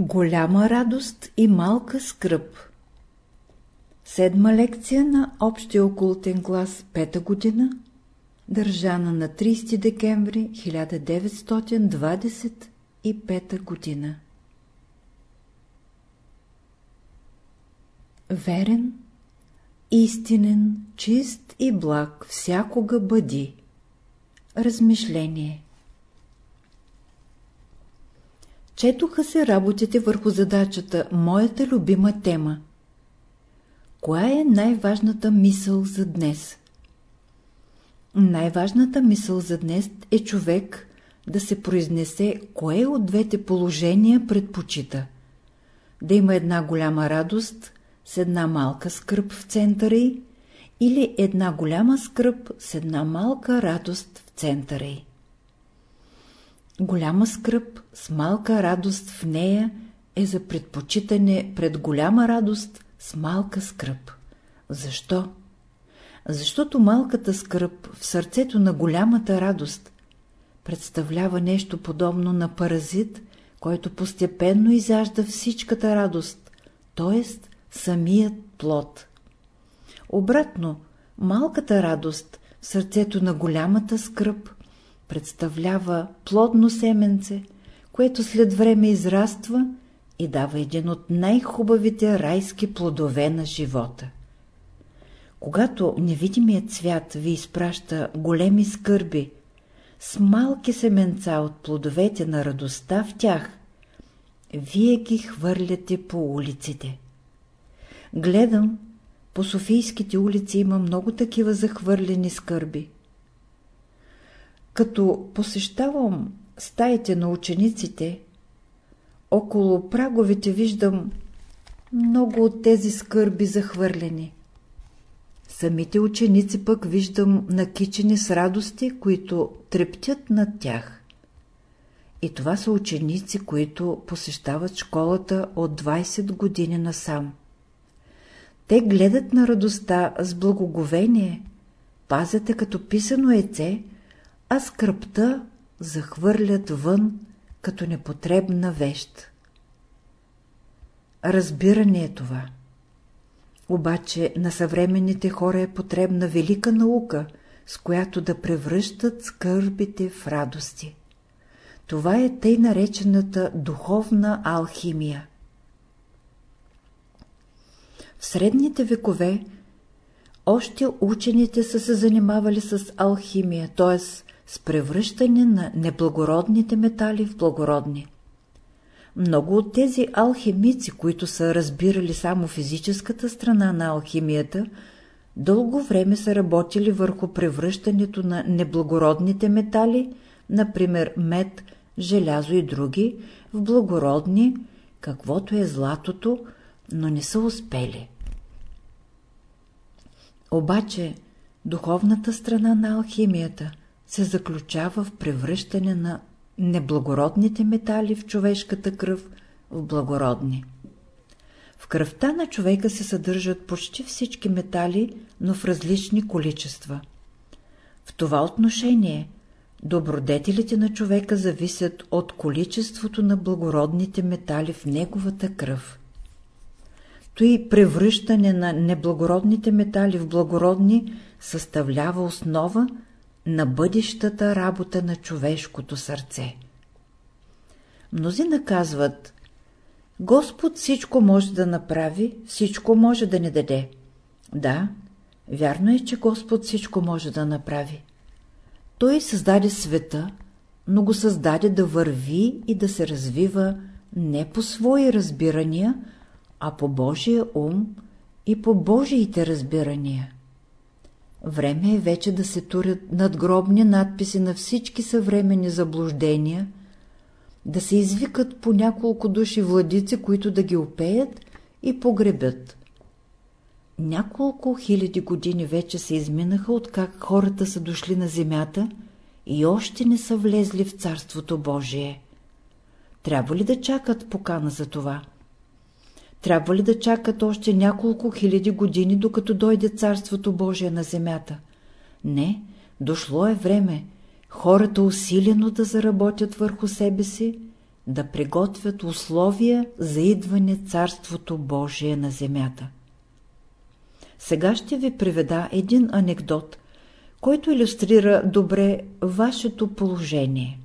Голяма радост и малка скръп Седма лекция на Общия окултен клас, пета година, държана на 30 декември 1925 година. Верен, истинен, чист и благ всякога бъди. Размишление Четоха се работите върху задачата «Моята любима тема». Коя е най-важната мисъл за днес? Най-важната мисъл за днес е човек да се произнесе кое от двете положения предпочита. Да има една голяма радост с една малка скръп в центъра й или една голяма скръп с една малка радост в центъра й. Голяма скръп с малка радост в нея е за предпочитане пред голяма радост с малка скръп. Защо? Защото малката скръп в сърцето на голямата радост представлява нещо подобно на паразит, който постепенно изяжда всичката радост, т.е. самият плод. Обратно, малката радост в сърцето на голямата скръп представлява плодно семенце, което след време израства и дава един от най-хубавите райски плодове на живота. Когато невидимият свят ви изпраща големи скърби, с малки семенца от плодовете на радостта в тях, вие ги хвърляте по улиците. Гледам, по Софийските улици има много такива захвърлени скърби. Като посещавам стаите на учениците, около праговете виждам много от тези скърби захвърлени. Самите ученици пък виждам накичени с радости, които трептят над тях. И това са ученици, които посещават школата от 20 години насам. Те гледат на радостта с благоговение, пазят като писано яйце, а скръпта захвърлят вън като непотребна вещ. Разбиране е това. Обаче на съвременните хора е потребна велика наука, с която да превръщат скърбите в радости. Това е тъй наречената духовна алхимия. В средните векове още учените са се занимавали с алхимия, т.е с превръщане на неблагородните метали в благородни. Много от тези алхимици, които са разбирали само физическата страна на алхимията, дълго време са работили върху превръщането на неблагородните метали, например мед, желязо и други, в благородни, каквото е златото, но не са успели. Обаче, духовната страна на алхимията се заключава в превръщане на неблагородните метали в човешката кръв в благородни. В кръвта на човека се съдържат почти всички метали, но в различни количества. В това отношение добродетелите на човека зависят от количеството на благородните метали в неговата кръв. Той превръщане на неблагородните метали в благородни съставлява основа на бъдещата работа на човешкото сърце. Мнози наказват, Господ всичко може да направи, всичко може да ни даде. Да, вярно е, че Господ всичко може да направи. Той създаде света, но го създаде да върви и да се развива не по свои разбирания, а по Божия ум и по Божиите разбирания. Време е вече да се турят надгробни надписи на всички съвремени заблуждения, да се извикат по няколко души владици, които да ги опеят и погребят. Няколко хиляди години вече се изминаха, откак хората са дошли на земята и още не са влезли в Царството Божие. Трябва ли да чакат покана за това? Трябва ли да чакат още няколко хиляди години, докато дойде Царството Божие на земята? Не, дошло е време хората усилено да заработят върху себе си, да приготвят условия за идване Царството Божие на земята. Сега ще ви приведа един анекдот, който иллюстрира добре вашето положение.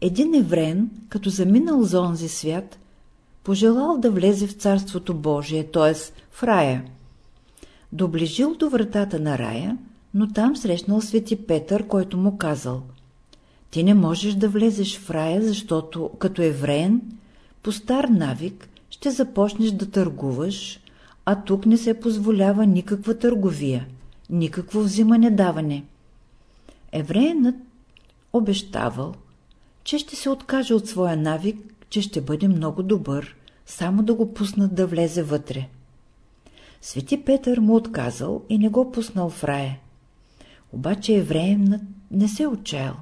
Един евреен, като заминал за онзи свят, пожелал да влезе в Царството Божие, т.е. в рая. Доближил до вратата на рая, но там срещнал свети Петър, който му казал Ти не можеш да влезеш в рая, защото като евреен, по стар навик, ще започнеш да търгуваш, а тук не се позволява никаква търговия, никакво взимане-даване. Евреенът обещавал, че ще се откаже от своя навик, че ще бъде много добър, само да го пуснат да влезе вътре. Свети Петър му отказал и не го пуснал в рая. Обаче евреем не се отчаял.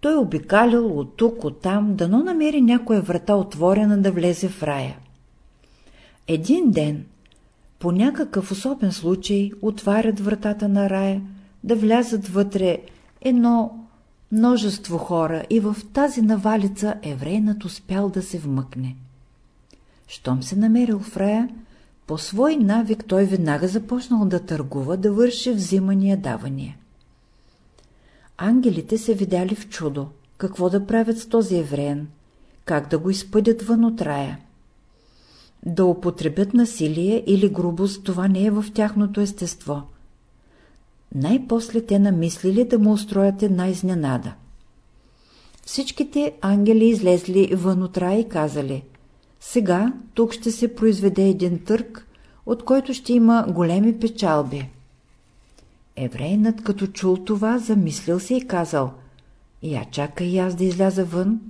Той обикалял от тук, от там, дано намери някоя врата отворена да влезе в рая. Един ден, по някакъв особен случай, отварят вратата на рая, да влязат вътре едно множество хора и в тази навалица еврейнат успял да се вмъкне. Щом се намерил в рая, по свой навик той веднага започнал да търгува, да върши взимания-давания. Ангелите се видяли в чудо, какво да правят с този евреен, как да го изпъдят вън от рая. Да употребят насилие или грубост, това не е в тяхното естество. Най-после те намислили да му устроят една изненада. Всичките ангели излезли вън от рая и казали – сега тук ще се произведе един търг, от който ще има големи печалби. Еврейнат като чул това, замислил се и казал, я чакай аз да изляза вън,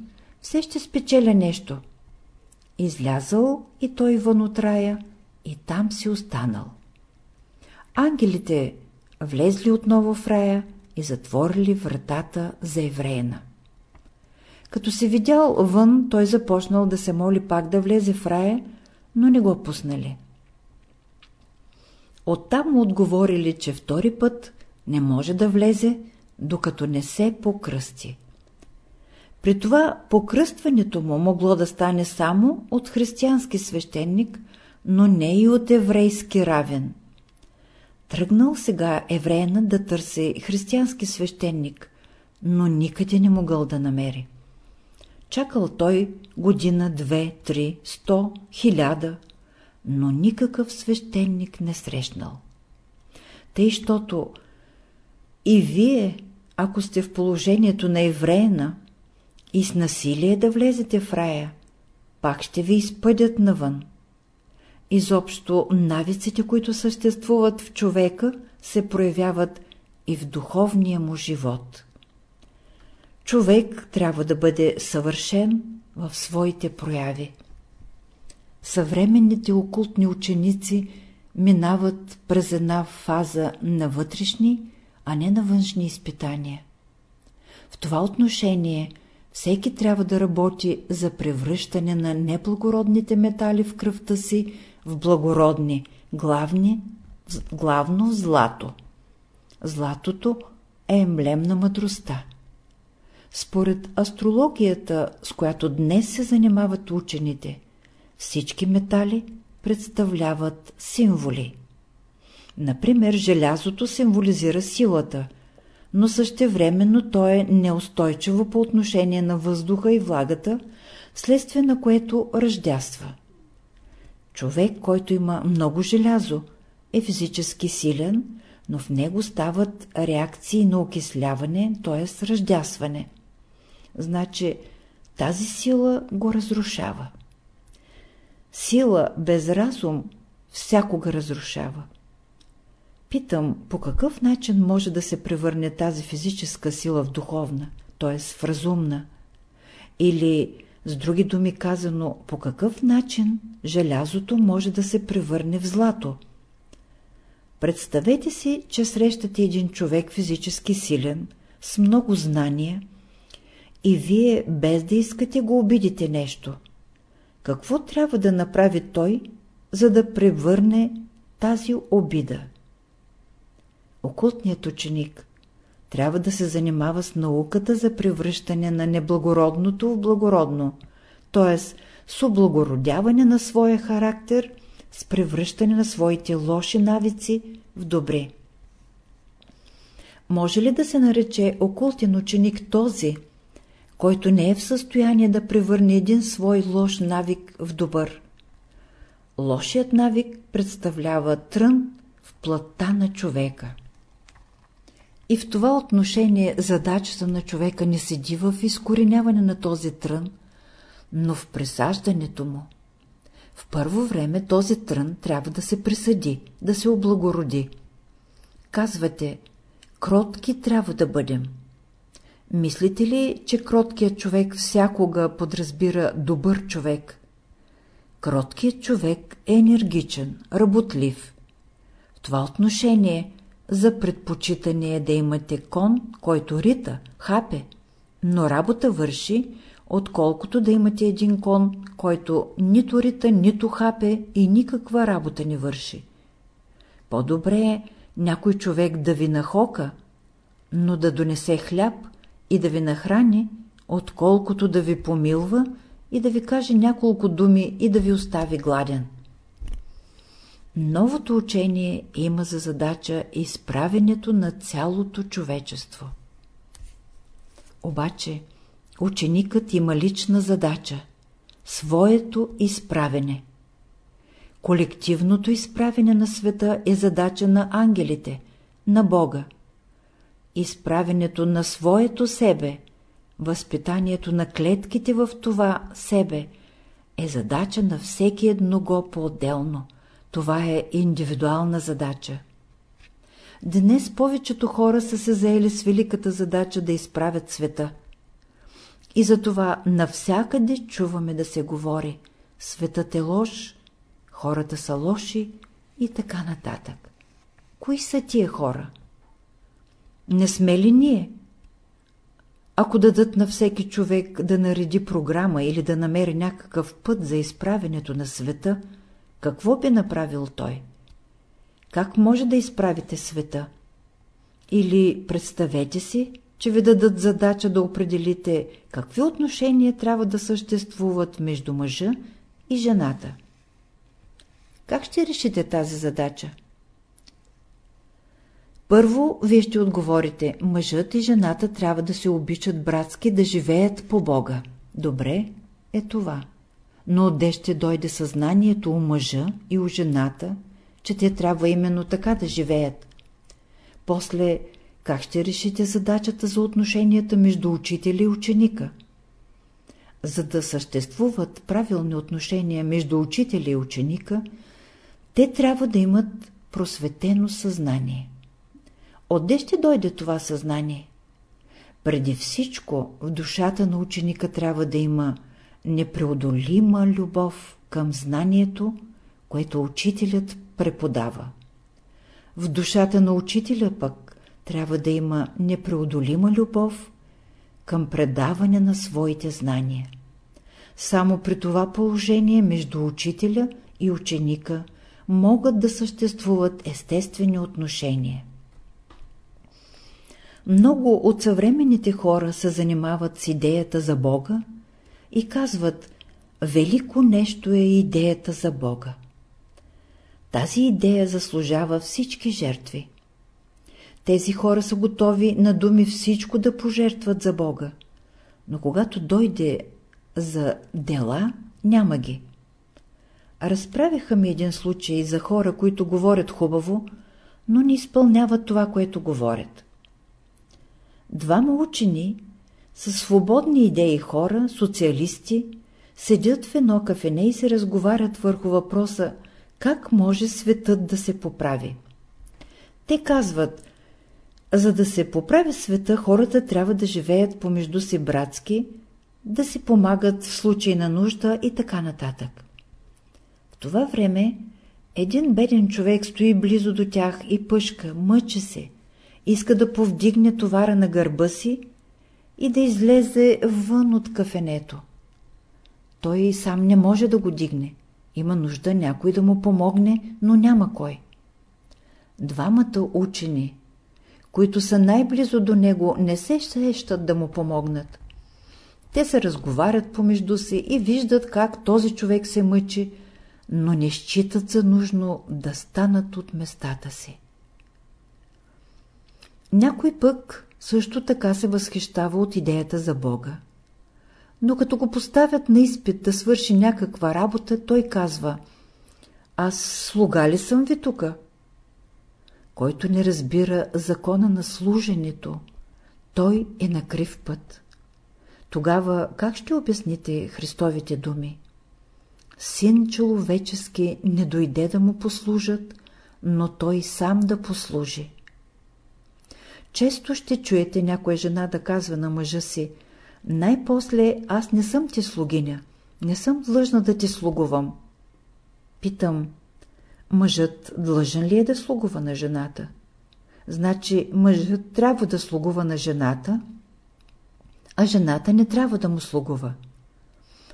все ще спечеля нещо. Излязъл и той вън от рая и там си останал. Ангелите влезли отново в рая и затворили вратата за евреена. Като се видял вън, той започнал да се моли пак да влезе в рая, но не го пуснали. Оттам му отговорили, че втори път не може да влезе, докато не се покръсти. При това покръстването му могло да стане само от християнски свещеник, но не и от еврейски равен. Тръгнал сега евреена да търси християнски свещеник, но никъде не могъл да намери. Чакал той година, две, три, сто, хиляда, но никакъв свещеник не срещнал. Тъй, щото и вие, ако сте в положението на евреена и с насилие да влезете в рая, пак ще ви изпъдят навън. Изобщо навиците, които съществуват в човека, се проявяват и в духовния му живот. Човек трябва да бъде съвършен в своите прояви. Съвременните окултни ученици минават през една фаза на вътрешни, а не на външни изпитания. В това отношение всеки трябва да работи за превръщане на неблагородните метали в кръвта си в благородни, главни, главно злато. Златото е емблем на мъдростта. Според астрологията, с която днес се занимават учените, всички метали представляват символи. Например, желязото символизира силата, но същевременно то е неустойчиво по отношение на въздуха и влагата, вследствие на което ръждяства. Човек, който има много желязо, е физически силен, но в него стават реакции на окисляване, т.е. ръждясване значи тази сила го разрушава. Сила без разум всякога разрушава. Питам, по какъв начин може да се превърне тази физическа сила в духовна, т.е. в разумна? Или, с други думи казано, по какъв начин желязото може да се превърне в злато? Представете си, че срещате един човек физически силен, с много знания, и вие без да искате го обидите нещо. Какво трябва да направи той, за да превърне тази обида? Окултният ученик трябва да се занимава с науката за превръщане на неблагородното в благородно, т.е. с облагородяване на своя характер, с превръщане на своите лоши навици в добре. Може ли да се нарече окултен ученик този, който не е в състояние да превърне един свой лош навик в добър? Лошият навик представлява трън в плътта на човека. И в това отношение задачата на човека не седи в изкореняване на този трън, но в пресаждането му. В първо време този трън трябва да се присъди, да се облагороди. Казвате, кротки трябва да бъдем. Мислите ли, че кроткият човек всякога подразбира добър човек? Кроткият човек е енергичен, работлив. В това отношение за предпочитане е да имате кон, който рита, хапе, но работа върши, отколкото да имате един кон, който нито рита, нито хапе и никаква работа не върши. По-добре е някой човек да ви нахока, но да донесе хляб и да ви нахрани, отколкото да ви помилва и да ви каже няколко думи и да ви остави гладен. Новото учение има за задача изправенето на цялото човечество. Обаче, ученикът има лична задача – своето изправене. Колективното изправене на света е задача на ангелите, на Бога. Изправенето на своето себе, възпитанието на клетките в това себе е задача на всеки едного по-отделно – това е индивидуална задача. Днес повечето хора са се заели с великата задача да изправят света. И затова навсякъде чуваме да се говори «Светът е лош», «Хората са лоши» и така нататък. Кои са тия хора? Не сме ли ние? Ако дадат на всеки човек да нареди програма или да намери някакъв път за изправенето на света – какво би направил той? Как може да изправите света? Или представете си, че ви дадат задача да определите какви отношения трябва да съществуват между мъжа и жената. Как ще решите тази задача? Първо, вие ще отговорите, мъжът и жената трябва да се обичат братски, да живеят по Бога. Добре е това но отде ще дойде съзнанието у мъжа и у жената, че те трябва именно така да живеят. После, как ще решите задачата за отношенията между учителя и ученика? За да съществуват правилни отношения между учителя и ученика, те трябва да имат просветено съзнание. Отде ще дойде това съзнание? Преди всичко в душата на ученика трябва да има непреодолима любов към знанието, което учителят преподава. В душата на учителя пък трябва да има непреодолима любов към предаване на своите знания. Само при това положение между учителя и ученика могат да съществуват естествени отношения. Много от съвременните хора се занимават с идеята за Бога, и казват «Велико нещо е идеята за Бога». Тази идея заслужава всички жертви. Тези хора са готови на думи всичко да пожертват за Бога, но когато дойде за дела, няма ги. Разправиха ми един случай за хора, които говорят хубаво, но не изпълняват това, което говорят. Двама учени с свободни идеи хора, социалисти, седят в едно кафене и се разговарят върху въпроса как може светът да се поправи. Те казват, за да се поправи света, хората трябва да живеят помежду си братски, да си помагат в случай на нужда и така нататък. В това време един беден човек стои близо до тях и пъшка, мъчи се, иска да повдигне товара на гърба си и да излезе вън от кафенето. Той сам не може да го дигне. Има нужда някой да му помогне, но няма кой. Двамата учени, които са най-близо до него, не се сещат да му помогнат. Те се разговарят помежду си и виждат как този човек се мъчи, но не считат за нужно да станат от местата си. Някой пък също така се възхищава от идеята за Бога. Но като го поставят на изпит да свърши някаква работа, той казва «Аз слуга ли съм ви тука?» Който не разбира закона на служенето, той е на крив път. Тогава как ще обясните Христовите думи? Син човечески не дойде да му послужат, но той сам да послужи. Често ще чуете някоя жена да казва на мъжа си «Най-после аз не съм ти слугиня, не съм длъжна да ти слугувам». Питам, мъжът длъжен ли е да слугува на жената? Значи мъжът трябва да слугува на жената, а жената не трябва да му слугува.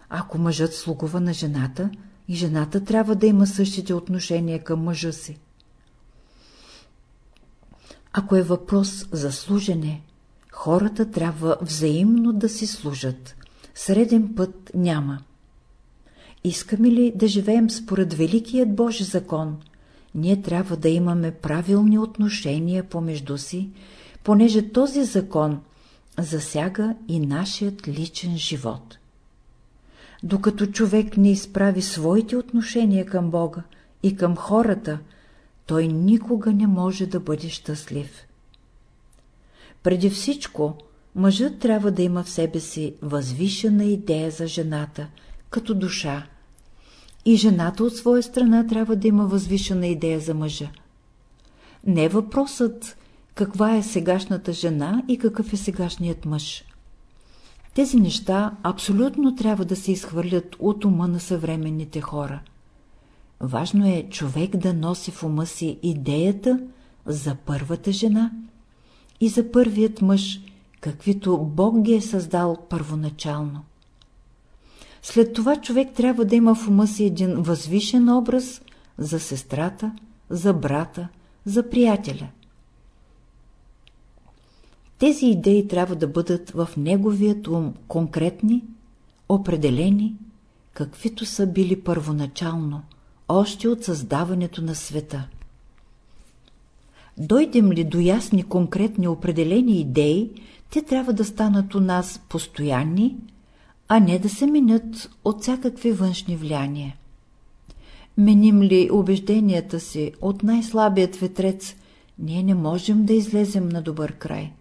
Ако мъжът слугува на жената, и жената трябва да има същите отношения към мъжа си. Ако е въпрос за служене, хората трябва взаимно да си служат. Среден път няма. Искаме ли да живеем според Великият Божи закон, ние трябва да имаме правилни отношения помежду си, понеже този закон засяга и нашият личен живот. Докато човек не изправи своите отношения към Бога и към хората, той никога не може да бъде щастлив. Преди всичко, мъжът трябва да има в себе си възвишена идея за жената, като душа, и жената от своя страна трябва да има възвишена идея за мъжа. Не е въпросът каква е сегашната жена и какъв е сегашният мъж. Тези неща абсолютно трябва да се изхвърлят от ума на съвременните хора – Важно е човек да носи в ума си идеята за първата жена и за първият мъж, каквито Бог ги е създал първоначално. След това човек трябва да има в ума си един възвишен образ за сестрата, за брата, за приятеля. Тези идеи трябва да бъдат в неговият ум конкретни, определени, каквито са били първоначално – още от създаването на света. Дойдем ли до ясни конкретни определени идеи, те трябва да станат у нас постоянни, а не да се минат от всякакви външни влияния. Меним ли убежденията си от най-слабият ветрец, ние не можем да излезем на добър край.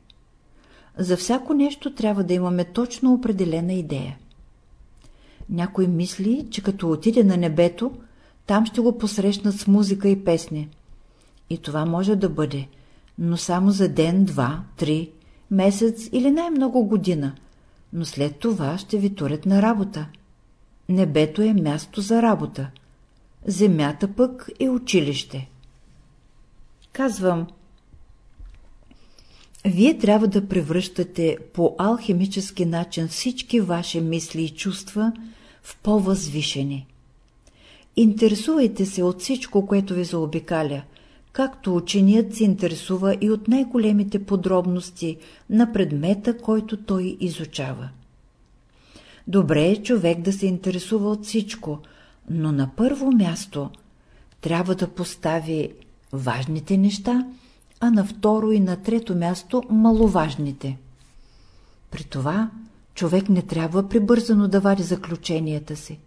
За всяко нещо трябва да имаме точно определена идея. Някой мисли, че като отиде на небето, там ще го посрещнат с музика и песни. И това може да бъде, но само за ден, два, три, месец или най-много година, но след това ще ви турят на работа. Небето е място за работа. Земята пък е училище. Казвам, вие трябва да превръщате по алхимически начин всички ваши мисли и чувства в по-възвишени. Интересувайте се от всичко, което ви заобикаля, както ученият се интересува и от най-големите подробности на предмета, който той изучава. Добре е човек да се интересува от всичко, но на първо място трябва да постави важните неща, а на второ и на трето място маловажните. При това човек не трябва прибързано да вади заключенията си.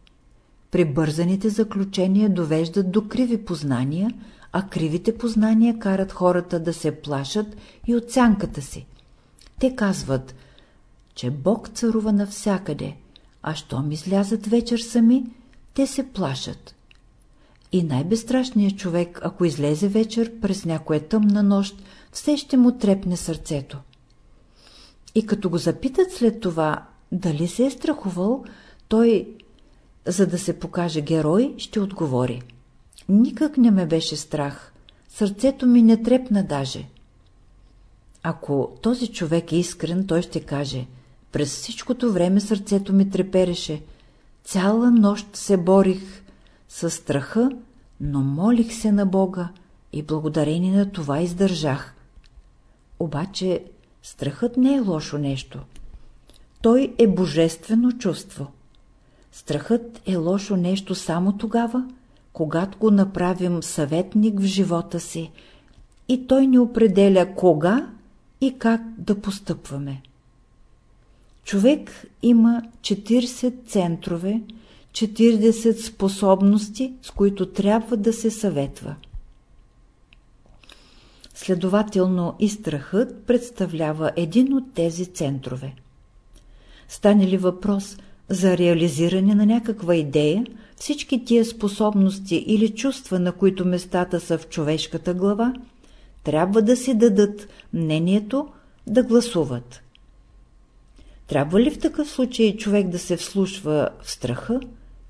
Прибързаните заключения довеждат до криви познания, а кривите познания карат хората да се плашат и от си. Те казват, че Бог царува навсякъде, а щом излязат вечер сами, те се плашат. И най-безстрашният човек, ако излезе вечер през някоя тъмна нощ, все ще му трепне сърцето. И като го запитат след това, дали се е страхувал, той за да се покаже герой, ще отговори. Никак не ме беше страх. Сърцето ми не трепна даже. Ако този човек е искрен, той ще каже През всичкото време сърцето ми трепереше. Цяла нощ се борих със страха, но молих се на Бога и благодарение на това издържах. Обаче страхът не е лошо нещо. Той е божествено чувство. Страхът е лошо нещо само тогава, когато го направим съветник в живота си и той ни определя кога и как да постъпваме. Човек има 40 центрове, 40 способности, с които трябва да се съветва. Следователно и страхът представлява един от тези центрове. Стане ли въпрос за реализиране на някаква идея, всички тия способности или чувства, на които местата са в човешката глава, трябва да си дадат мнението да гласуват. Трябва ли в такъв случай човек да се вслушва в страха,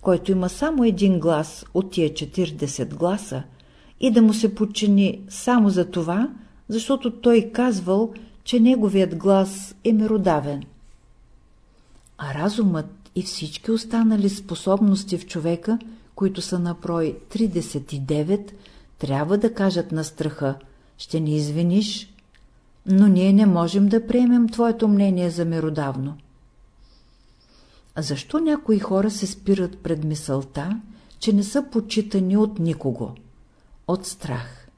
който има само един глас от тия 40 гласа, и да му се подчини само за това, защото той казвал, че неговият глас е меродавен. А разумът и всички останали способности в човека, които са на прой 39, трябва да кажат на страха «Ще ни извиниш, но ние не можем да приемем твоето мнение за меродавно». Защо някои хора се спират пред мисълта, че не са почитани от никого? От страх.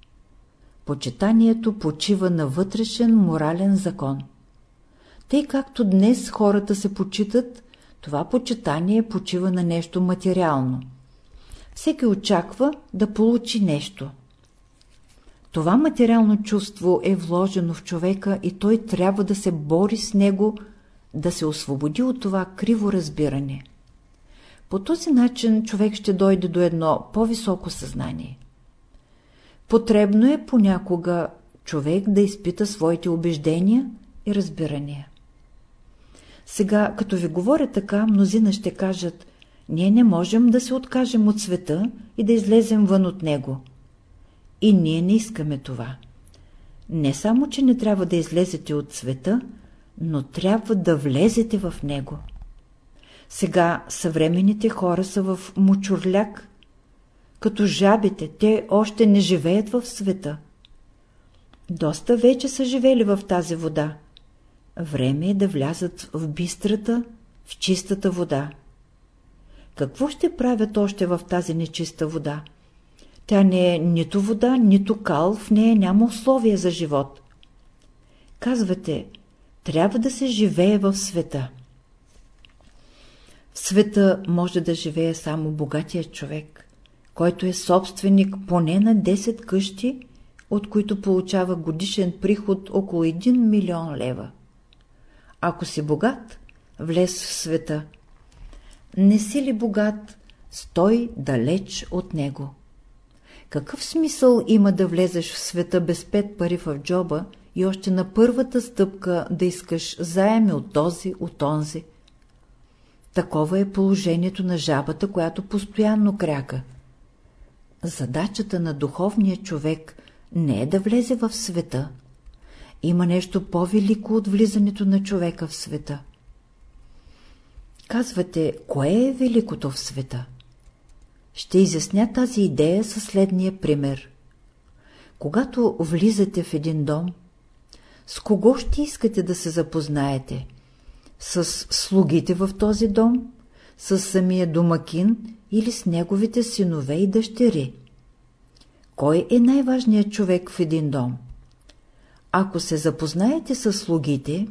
Почитанието почива на вътрешен морален закон. Тъй както днес хората се почитат, това почитание почива на нещо материално. Всеки очаква да получи нещо. Това материално чувство е вложено в човека и той трябва да се бори с него, да се освободи от това криво разбиране. По този начин човек ще дойде до едно по-високо съзнание. Потребно е понякога човек да изпита своите убеждения и разбирания. Сега, като ви говоря така, мнозина ще кажат, ние не можем да се откажем от света и да излезем вън от него. И ние не искаме това. Не само, че не трябва да излезете от света, но трябва да влезете в него. Сега съвременните хора са в мучурляк. Като жабите, те още не живеят в света. Доста вече са живели в тази вода Време е да влязат в бистрата, в чистата вода. Какво ще правят още в тази нечиста вода? Тя не е нито вода, нито кал, в нея няма условия за живот. Казвате, трябва да се живее в света. В света може да живее само богатия човек, който е собственик поне на 10 къщи, от които получава годишен приход около 1 милион лева. Ако си богат, влез в света. Не си ли богат, стой далеч от него. Какъв смисъл има да влезеш в света без пет пари в джоба и още на първата стъпка да искаш заеми от този, от онзи? Такова е положението на жабата, която постоянно кряка. Задачата на духовния човек не е да влезе в света, има нещо по-велико от влизането на човека в света. Казвате, кое е великото в света? Ще изясня тази идея със следния пример. Когато влизате в един дом, с кого ще искате да се запознаете? С слугите в този дом? С самия домакин или с неговите синове и дъщери? Кой е най-важният човек в един дом? Ако се запознаете с слугите,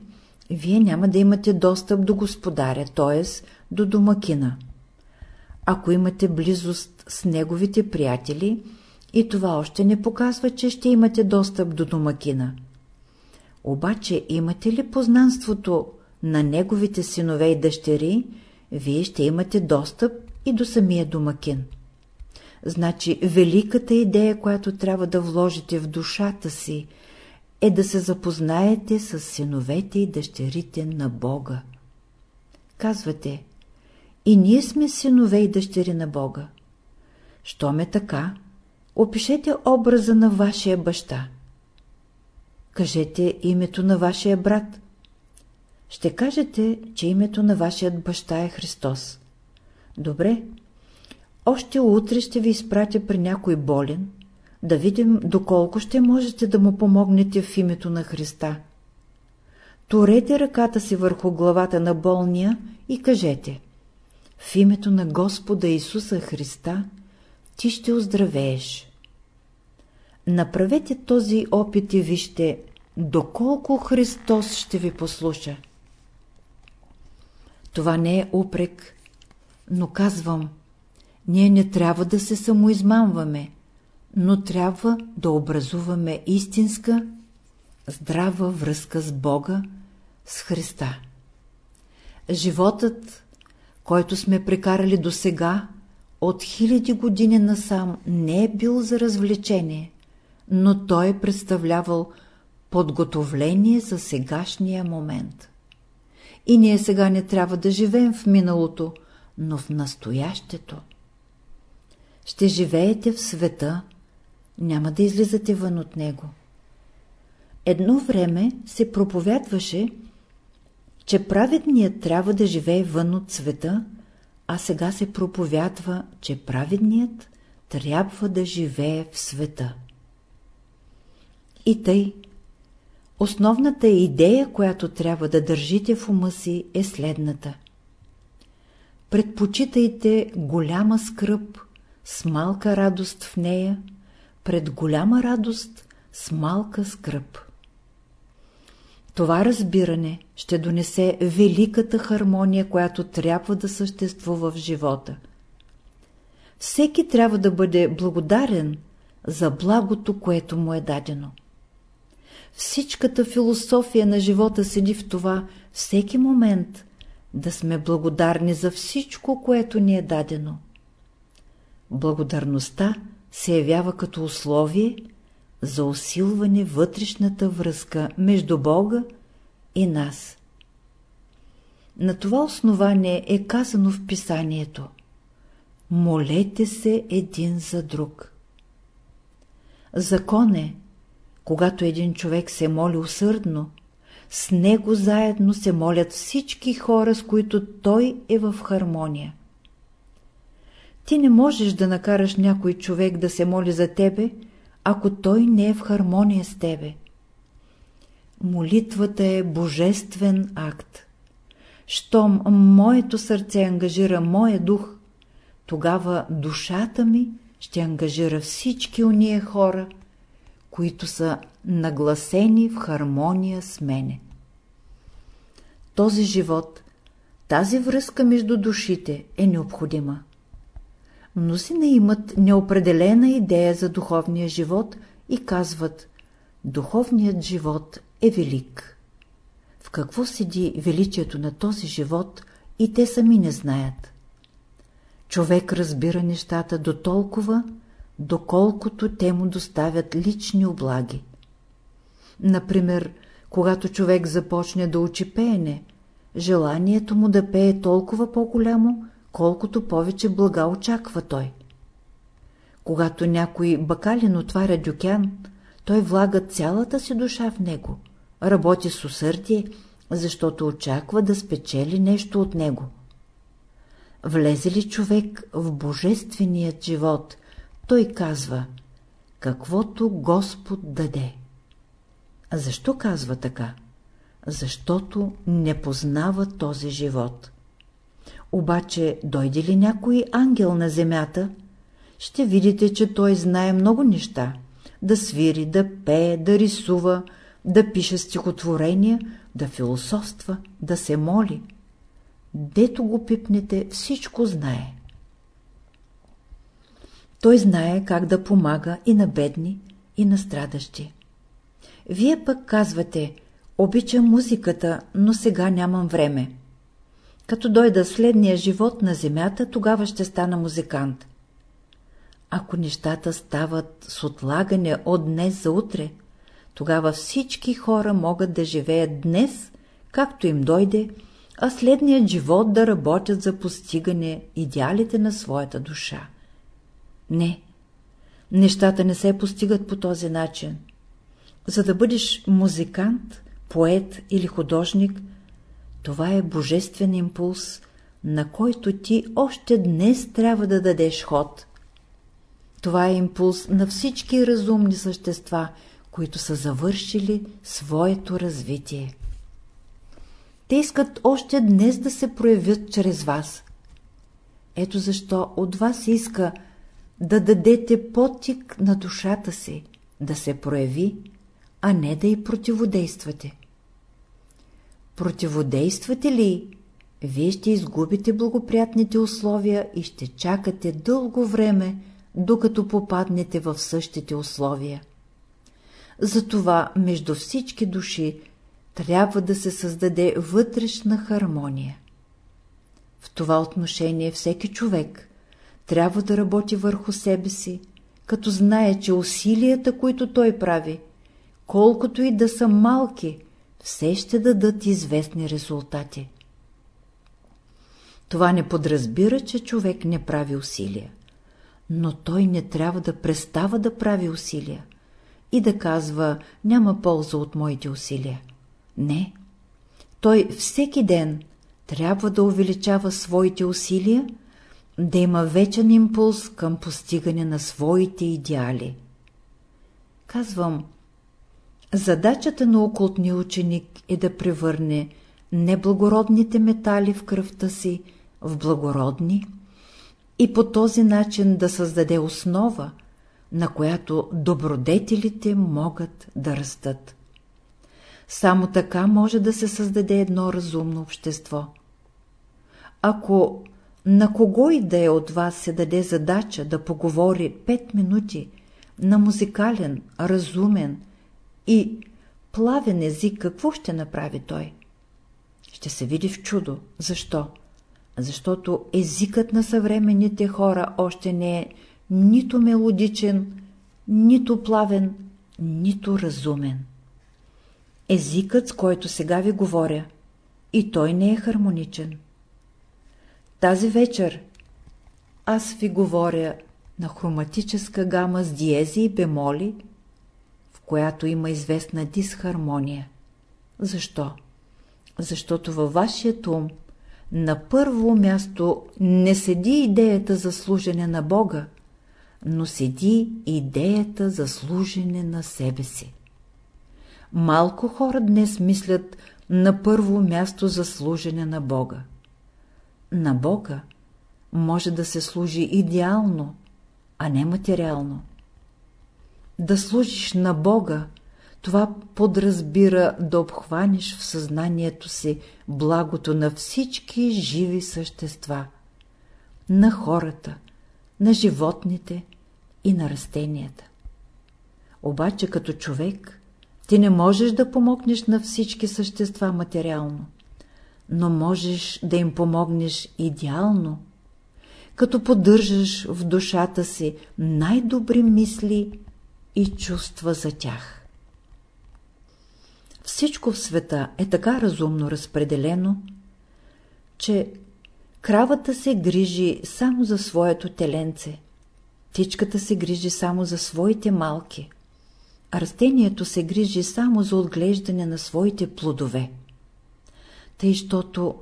вие няма да имате достъп до господаря, т.е. до домакина. Ако имате близост с неговите приятели, и това още не показва, че ще имате достъп до домакина. Обаче имате ли познанството на неговите синове и дъщери, вие ще имате достъп и до самия домакин. Значи, великата идея, която трябва да вложите в душата си, е да се запознаете с синовете и дъщерите на Бога. Казвате, и ние сме синове и дъщери на Бога. Що ме така? Опишете образа на вашия баща. Кажете името на вашия брат. Ще кажете, че името на вашият баща е Христос. Добре, още утре ще ви изпратя при някой болен, да видим доколко ще можете да му помогнете в името на Христа. Турете ръката си върху главата на болния и кажете В името на Господа Исуса Христа ти ще оздравееш. Направете този опит и вижте доколко Христос ще ви послуша. Това не е упрек, но казвам, ние не трябва да се самоизмамваме, но трябва да образуваме истинска, здрава връзка с Бога, с Христа. Животът, който сме прекарали до сега, от хиляди години насам не е бил за развлечение, но той е представлявал подготовление за сегашния момент. И ние сега не трябва да живеем в миналото, но в настоящето. Ще живеете в света, няма да излизате вън от него. Едно време се проповядваше, че праведният трябва да живее вън от света, а сега се проповядва, че праведният трябва да живее в света. И тъй, основната идея, която трябва да държите в ума си, е следната. Предпочитайте голяма скръп с малка радост в нея, пред голяма радост с малка скръп. Това разбиране ще донесе великата хармония, която трябва да съществува в живота. Всеки трябва да бъде благодарен за благото, което му е дадено. Всичката философия на живота седи в това всеки момент да сме благодарни за всичко, което ни е дадено. Благодарността се явява като условие за усилване вътрешната връзка между Бога и нас. На това основание е казано в писанието Молете се един за друг. Закон е, когато един човек се моли усърдно, с него заедно се молят всички хора, с които той е в хармония. Ти не можеш да накараш някой човек да се моли за тебе, ако той не е в хармония с тебе. Молитвата е божествен акт. Щом моето сърце ангажира моя дух, тогава душата ми ще ангажира всички уния хора, които са нагласени в хармония с мене. Този живот, тази връзка между душите е необходима. Мнозина имат неопределена идея за духовния живот и казват «Духовният живот е велик». В какво седи величието на този живот и те сами не знаят. Човек разбира нещата до толкова, доколкото те му доставят лични облаги. Например, когато човек започне да учи пеене, желанието му да пее толкова по-голямо, колкото повече блага очаква той. Когато някой бакалин отваря дюкян, той влага цялата си душа в него, работи с усърдие, защото очаква да спечели нещо от него. Влезе ли човек в божественият живот, той казва, каквото Господ даде. Защо казва така? Защото не познава този живот. Обаче дойде ли някой ангел на земята, ще видите, че той знае много неща. Да свири, да пее, да рисува, да пише стихотворения, да философства, да се моли. Дето го пипнете, всичко знае. Той знае как да помага и на бедни, и на страдащи. Вие пък казвате, обичам музиката, но сега нямам време. Като дойда следния живот на земята, тогава ще стана музикант. Ако нещата стават с отлагане от днес за утре, тогава всички хора могат да живеят днес, както им дойде, а следният живот да работят за постигане идеалите на своята душа. Не, нещата не се постигат по този начин. За да бъдеш музикант, поет или художник, това е божествен импулс, на който ти още днес трябва да дадеш ход. Това е импулс на всички разумни същества, които са завършили своето развитие. Те искат още днес да се проявят чрез вас. Ето защо от вас иска да дадете потик на душата си, да се прояви, а не да й противодействате. Противодействате ли, вие ще изгубите благоприятните условия и ще чакате дълго време, докато попаднете в същите условия. Затова между всички души трябва да се създаде вътрешна хармония. В това отношение всеки човек трябва да работи върху себе си, като знае, че усилията, които той прави, колкото и да са малки, все ще дадат известни резултати. Това не подразбира, че човек не прави усилия, но той не трябва да престава да прави усилия и да казва няма полза от моите усилия. Не. Той всеки ден трябва да увеличава своите усилия, да има вечен импулс към постигане на своите идеали. Казвам, задачата на окултния ученик е да превърне неблагородните метали в кръвта си в благородни и по този начин да създаде основа, на която добродетелите могат да растат. Само така може да се създаде едно разумно общество. Ако на кого и да е от вас се даде задача да поговори пет минути на музикален, разумен и плавен език, какво ще направи той? Ще се види в чудо. Защо? Защото езикът на съвременните хора още не е нито мелодичен, нито плавен, нито разумен. Езикът, с който сега ви говоря, и той не е хармоничен. Тази вечер аз ви говоря на хроматическа гама с диези и бемоли, която има известна дисхармония. Защо? Защото във вашият ум на първо място не седи идеята за служене на Бога, но седи идеята за служене на себе си. Малко хора днес мислят на първо място за служене на Бога. На Бога може да се служи идеално, а не материално. Да служиш на Бога, това подразбира да обхванеш в съзнанието си благото на всички живи същества, на хората, на животните и на растенията. Обаче като човек ти не можеш да помогнеш на всички същества материално, но можеш да им помогнеш идеално, като поддържаш в душата си най-добри мисли и чувства за тях. Всичко в света е така разумно разпределено, че кравата се грижи само за своето теленце, птичката се грижи само за своите малки, а растението се грижи само за отглеждане на своите плодове. Тъй, щото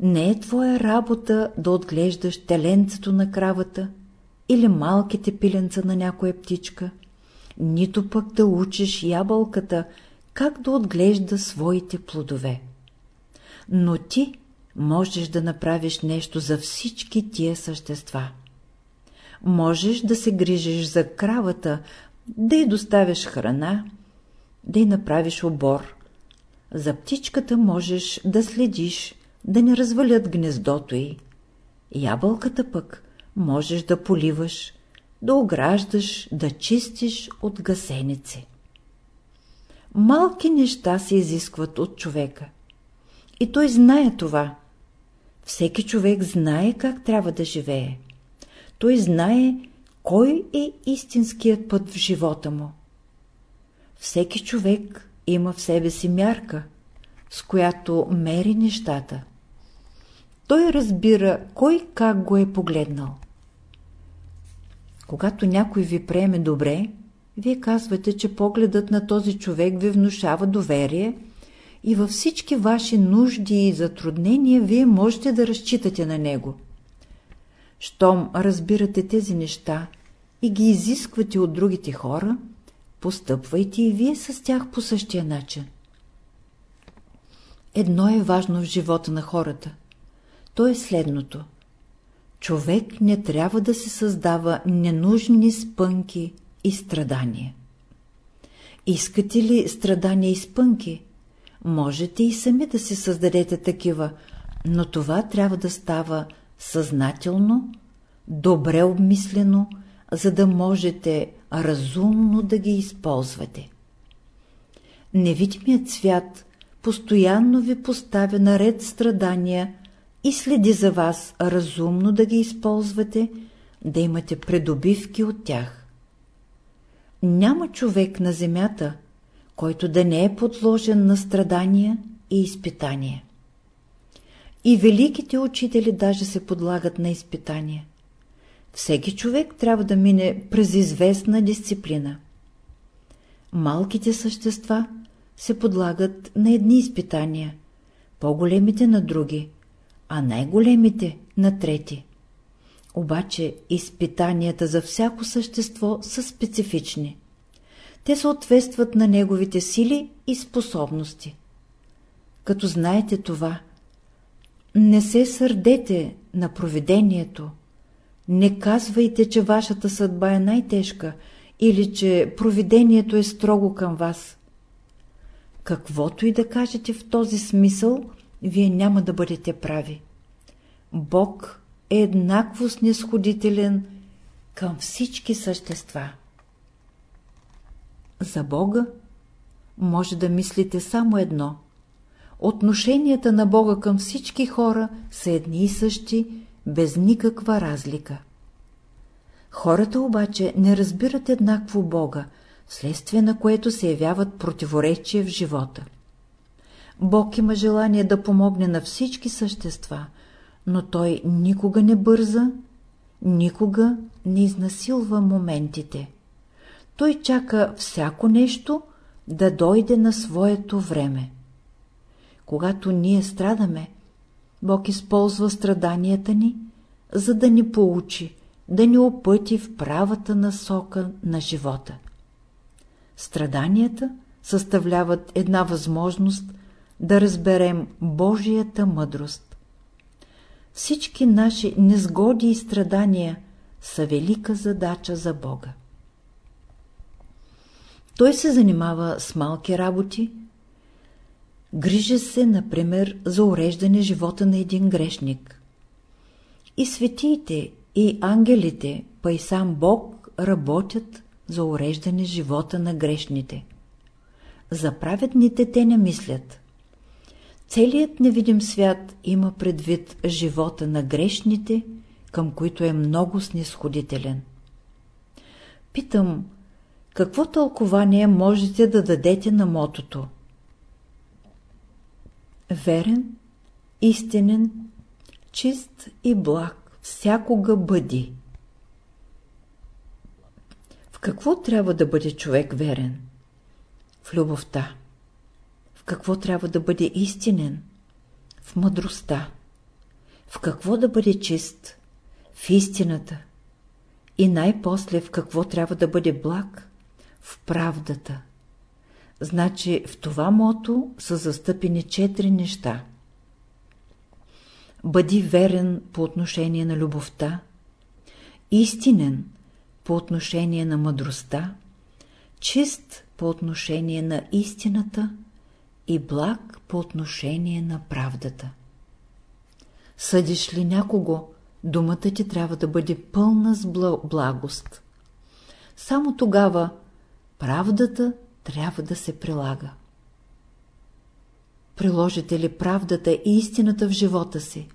не е твоя работа да отглеждаш теленцето на кравата или малките пиленца на някоя птичка, нито пък да учиш ябълката как да отглежда своите плодове. Но ти можеш да направиш нещо за всички тия същества. Можеш да се грижиш за кравата, да й доставяш храна, да й направиш обор. За птичката можеш да следиш, да не развалят гнездото й. Ябълката пък можеш да поливаш, да ограждаш, да чистиш от гасеници. Малки неща се изискват от човека. И той знае това. Всеки човек знае как трябва да живее. Той знае кой е истинският път в живота му. Всеки човек има в себе си мярка, с която мери нещата. Той разбира кой как го е погледнал. Когато някой ви приеме добре, вие казвате, че погледът на този човек ви внушава доверие и във всички ваши нужди и затруднения вие можете да разчитате на него. Щом разбирате тези неща и ги изисквате от другите хора, постъпвайте и вие с тях по същия начин. Едно е важно в живота на хората. То е следното. Човек не трябва да се създава ненужни спънки и страдания. Искате ли страдания и спънки? Можете и сами да си създадете такива, но това трябва да става съзнателно, добре обмислено, за да можете разумно да ги използвате. Невидимият свят постоянно ви поставя наред страдания и следи за вас разумно да ги използвате, да имате предобивки от тях. Няма човек на земята, който да не е подложен на страдания и изпитания. И великите учители даже се подлагат на изпитания. Всеки човек трябва да мине през известна дисциплина. Малките същества се подлагат на едни изпитания, по-големите на други, а най-големите на трети. Обаче изпитанията за всяко същество са специфични. Те съответстват на неговите сили и способности. Като знаете това, не се сърдете на провидението, не казвайте, че вашата съдба е най-тежка или че провидението е строго към вас. Каквото и да кажете в този смисъл, вие няма да бъдете прави. Бог е еднакво снисходителен към всички същества. За Бога може да мислите само едно. Отношенията на Бога към всички хора са едни и същи, без никаква разлика. Хората обаче не разбират еднакво Бога, вследствие на което се явяват противоречия в живота. Бог има желание да помогне на всички същества, но Той никога не бърза, никога не изнасилва моментите. Той чака всяко нещо да дойде на своето време. Когато ние страдаме, Бог използва страданията ни, за да ни поучи, да ни опъти в правата насока на живота. Страданията съставляват една възможност да разберем Божията мъдрост. Всички наши незгоди и страдания са велика задача за Бога. Той се занимава с малки работи, грижа се, например, за уреждане живота на един грешник. И светиите, и ангелите, па и сам Бог работят за уреждане живота на грешните. За праведните те не мислят. Целият невидим свят има предвид живота на грешните, към които е много снисходителен. Питам, какво тълкование можете да дадете на мотото? Верен, истинен, чист и благ, всякога бъди. В какво трябва да бъде човек верен? В любовта. Какво трябва да бъде истинен? В мъдростта. В какво да бъде чист? В истината. И най-после в какво трябва да бъде благ? В правдата. Значи в това мото са застъпени четири неща. Бъди верен по отношение на любовта, истинен по отношение на мъдростта, чист по отношение на истината и благ по отношение на правдата. Съдиш ли някого, думата ти трябва да бъде пълна с благост. Само тогава правдата трябва да се прилага. Приложите ли правдата и истината в живота си,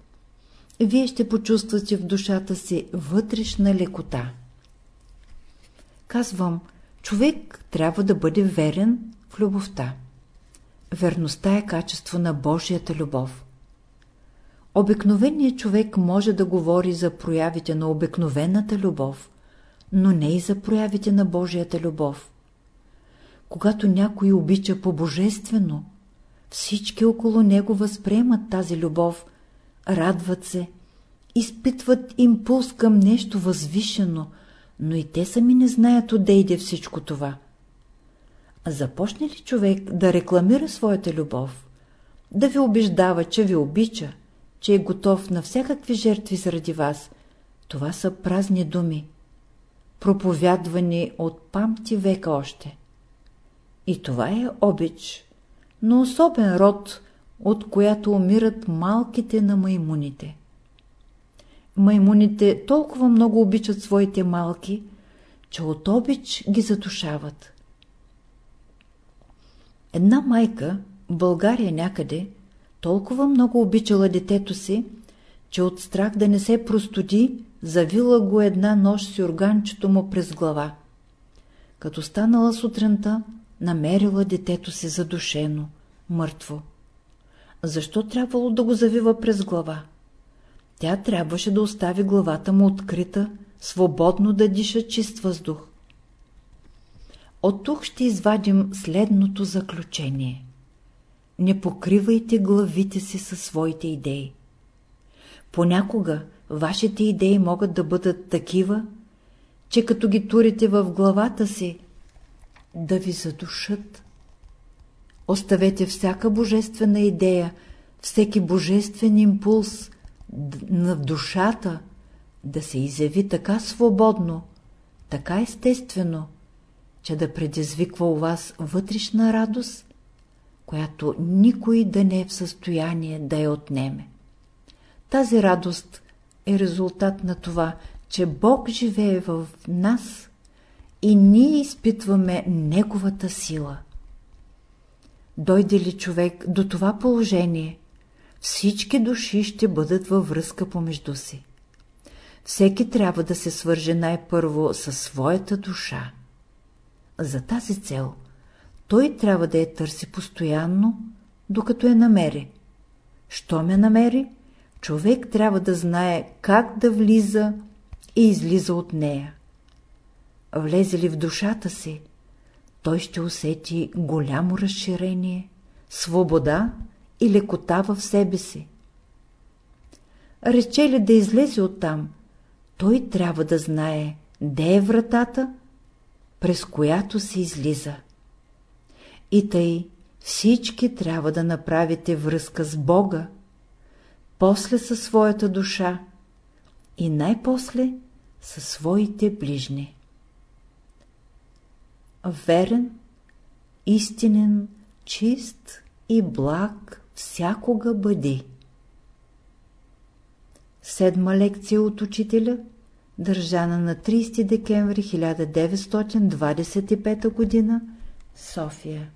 вие ще почувствате в душата си вътрешна лекота. Казвам, човек трябва да бъде верен в любовта. Верността е качество на Божията любов. Обикновеният човек може да говори за проявите на обикновената любов, но не и за проявите на Божията любов. Когато някой обича по-божествено, всички около него възприемат тази любов, радват се, изпитват импулс към нещо възвишено, но и те сами не знаят отде иде всичко това. Започне ли човек да рекламира своята любов, да ви убеждава, че ви обича, че е готов на всякакви жертви заради вас, това са празни думи, проповядвани от памти века още. И това е обич, но особен род, от която умират малките на маймуните. Маймуните толкова много обичат своите малки, че от обич ги задушават. Една майка, в България някъде, толкова много обичала детето си, че от страх да не се простуди, завила го една нощ с юрганчето му през глава. Като станала сутринта, намерила детето си задушено, мъртво. Защо трябвало да го завива през глава? Тя трябваше да остави главата му открита, свободно да диша чист въздух. От тук ще извадим следното заключение. Не покривайте главите си със своите идеи. Понякога вашите идеи могат да бъдат такива, че като ги турите в главата си, да ви задушат. Оставете всяка божествена идея, всеки божествен импулс на душата да се изяви така свободно, така естествено, че да предизвиква у вас вътрешна радост, която никой да не е в състояние да я отнеме. Тази радост е резултат на това, че Бог живее в нас и ние изпитваме Неговата сила. Дойде ли човек до това положение, всички души ще бъдат във връзка помежду си. Всеки трябва да се свърже най-първо със своята душа. За тази цел той трябва да я търси постоянно, докато я намери. Що ме намери? Човек трябва да знае как да влиза и излиза от нея. Влезе ли в душата си, той ще усети голямо разширение, свобода и лекота в себе си. Рече ли да излезе оттам, той трябва да знае, де е вратата, през която се излиза. И тъй всички трябва да направите връзка с Бога, после със своята душа и най-после със своите ближни. Верен, истинен, чист и благ всякога бъди. Седма лекция от учителя, държана на 30 декември 1925 г. София